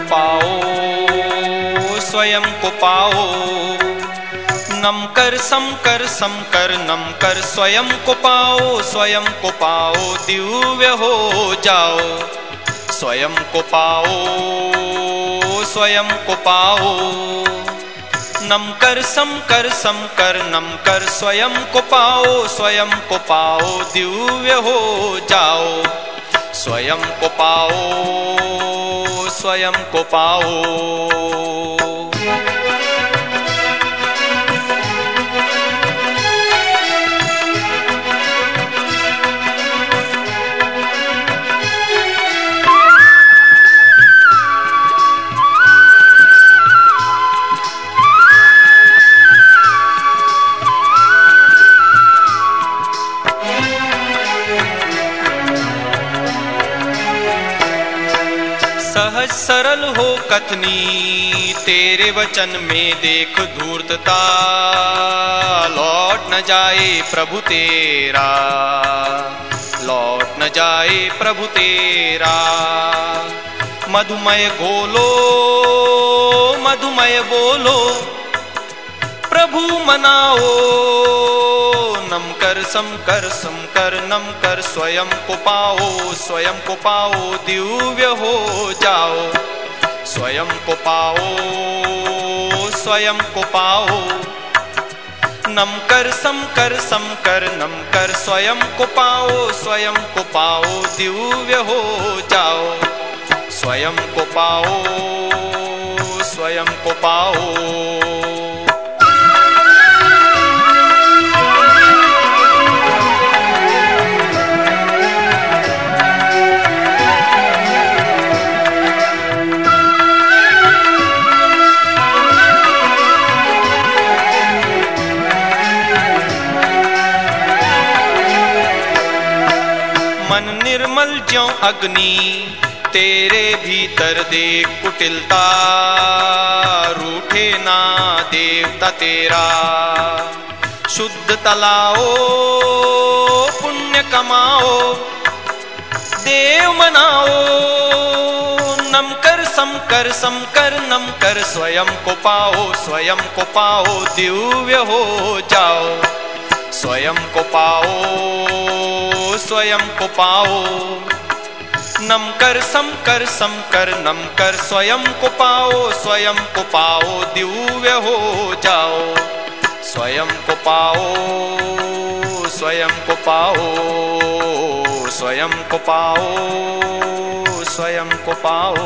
पाओ, स्वयं को पाओ। नम कर सम कर सम कर नम कर स्वयं को पाओ, स्वयं को पाओ, दिव्य हो जाओ। स्वयं को पाओ, स्वयं को पाओ। नम कर सम कर सम कर नम कर स्वयं को पाओ, स्वयं को पाओ, दिव्य हो जाओ। स्वयं को पाओ। स्वयं कोपाौ सहज सरल हो कथनी, तेरे वचन में देख धूर्तता। लौट न जाए प्रभु तेरा, लौट न जाए प्रभु तेरा। मधुमय घोलो मधुमय बोलो, प्रभु मनाओ। कर सम कर सम कर नम कर स्वयं को पाओ, स्वयं को पाओ, दिव्य हो जाओ। स्वयं को पाओ, स्वयं को पाओ। नम कर सम कर सम कर नम कर स्वयं को पाओ, स्वयं को पाओ, दिव्य हो जाओ। स्वयं को पाओ, स्वयं को पाओ। निर्मल ज्यो अग्नि, तेरे भीतर देख कुटिलता। रूठे ना देवता तेरा। शुद्ध तलाओ, पुण्य कमाओ, देव मनाओ। नम कर सम कर सम कर नम कर स्वयं को पाओ, स्वयं को पाओ, दिव्य हो जाओ। स्वयं को पाओ। स्वयं को पाओ। नम कर, सम कर सम कर, नम कर, स्वयं को पाओ, स्वयं को पाओ, दिव्य हो जाओ। स्वयं को पाओ, स्वयं को पाओ, स्वयं को पाओ, स्वयं को पाओ।